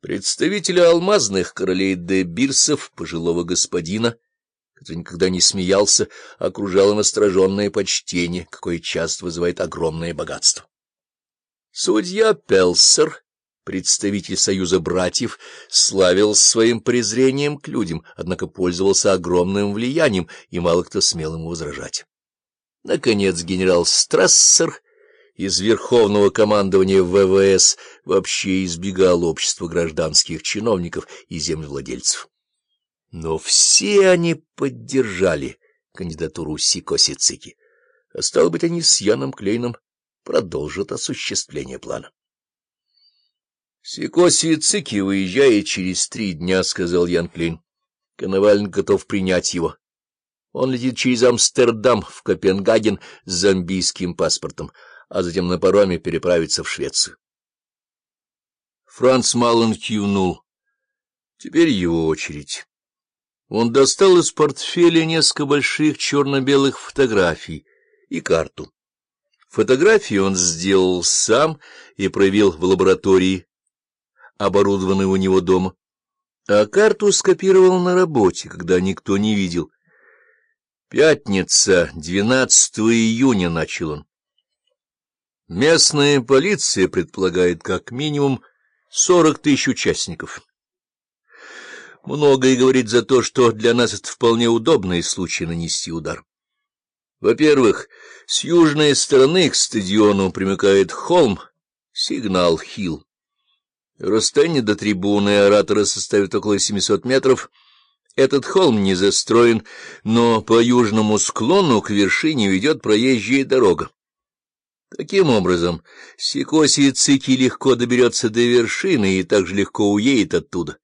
Представителя алмазных королей де Бирсов, пожилого господина, который никогда не смеялся, окружало настороженное почтение, какое часто вызывает огромное богатство. Судья Пелсер, представитель Союза братьев, славился своим презрением к людям, однако пользовался огромным влиянием, и мало кто смел ему возражать. Наконец генерал Страссер из Верховного командования ВВС вообще избегал общества гражданских чиновников и землевладельцев. Но все они поддержали кандидатуру Сикоси Цики, а стало быть, они с Яном Клейном продолжат осуществление плана. Сикоси Цики выезжает через три дня, — сказал Ян Клейн. Коновален готов принять его. Он летит через Амстердам в Копенгаген с зомбийским паспортом а затем на пароме переправиться в Швецию. Франц Маллен кивнул. Теперь его очередь. Он достал из портфеля несколько больших черно-белых фотографий и карту. Фотографии он сделал сам и проявил в лаборатории, оборудованной у него дома, а карту скопировал на работе, когда никто не видел. «Пятница, 12 июня», — начал он. Местная полиция предполагает как минимум сорок тысяч участников. Многое говорит за то, что для нас это вполне удобный случай нанести удар. Во-первых, с южной стороны к стадиону примыкает холм, сигнал Хилл. Расстояние до трибуны оратора составит около 700 метров. Этот холм не застроен, но по южному склону к вершине ведет проезжая дорога. Таким образом, Сикоси Цики легко доберется до вершины и также легко уедет оттуда.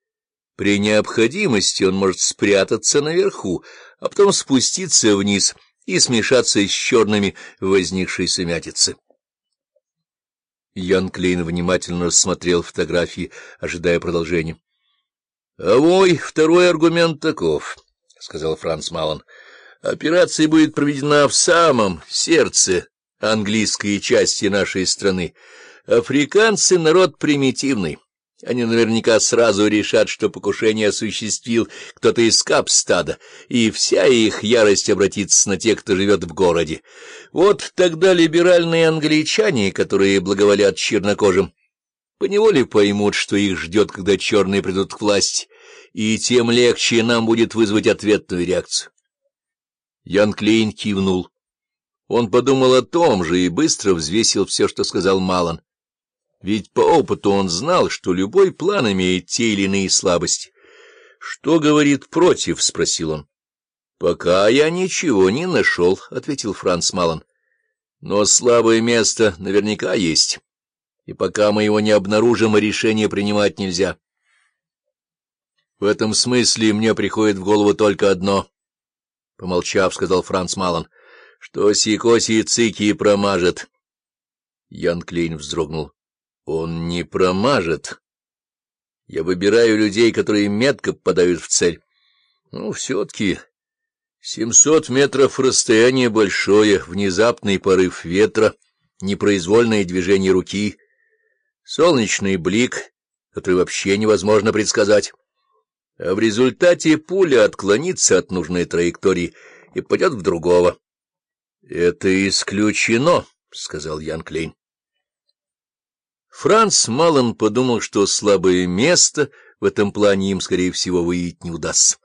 При необходимости он может спрятаться наверху, а потом спуститься вниз и смешаться с черными возникшейся мятицы. Ян Клейн внимательно рассмотрел фотографии, ожидая продолжения. — А второй аргумент таков, — сказал Франц Малон. — Операция будет проведена в самом сердце английской части нашей страны. Африканцы — народ примитивный. Они наверняка сразу решат, что покушение осуществил кто-то из капстада, и вся их ярость обратится на тех, кто живет в городе. Вот тогда либеральные англичане, которые благоволят чернокожим, поневоле поймут, что их ждет, когда черные придут к власти, и тем легче нам будет вызвать ответную реакцию. Ян Клейн кивнул. Он подумал о том же и быстро взвесил все, что сказал Малан. Ведь по опыту он знал, что любой план имеет те или иные слабости. — Что говорит против? — спросил он. — Пока я ничего не нашел, — ответил Франц Малан. — Но слабое место наверняка есть, и пока мы его не обнаружим, решение принимать нельзя. В этом смысле мне приходит в голову только одно, — помолчав, сказал Франц Малан что Сикоси Цики промажет. Ян Клейн вздрогнул. Он не промажет. Я выбираю людей, которые метко попадают в цель. Ну, все-таки семьсот метров расстояние большое, внезапный порыв ветра, непроизвольное движение руки, солнечный блик, который вообще невозможно предсказать. А в результате пуля отклонится от нужной траектории и пойдет в другого. — Это исключено, — сказал Ян Клейн. Франц Малон подумал, что слабое место в этом плане им, скорее всего, выявить не удастся.